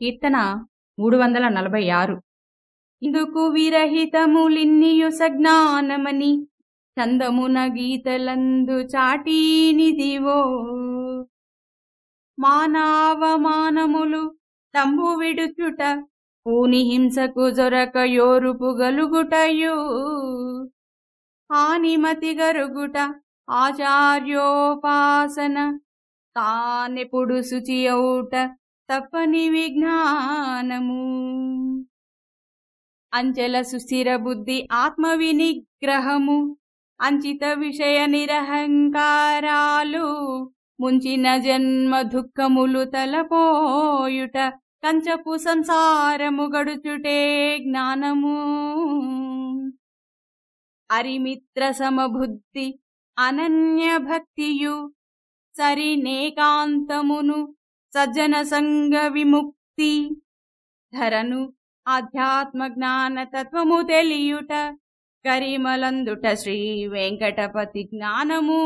కీర్తన మూడు వందల నలభై ఆరు. ఇందుకు విరహితములిన్నియు సజ్ఞానమని చందమున గీతలందు చాటీనిదివో. మానవమానములు తంబు విడుచుట పూని హింసకు జొరక యోరుపు గలుగుటయు. హానిమతి గరుగుట ఆచార్యోపాసన తానెప్పుడు శుచి అవుట తప్పని విజ్ఞానము. అంచెల సుస్థిర బుద్ధి ఆత్మ వినిగ్రహము అంచిత విషయ నిరహంకారాలు. ముంచిన జన్మ దుఃఖములు తలపోయుట. కంచపు సంసారము గడుచుటే జ్ఞానము. అరిమిత్ర సమబుద్ధి అనన్య భక్తియు. సరినేకాంతమును సజ్జన సంగ విముక్తి. ధరను ఆధ్యాత్మ జ్ఞాన తత్వము తెలియుట కరిమలందుట శ్రీ వెంకటపతి జ్ఞానము.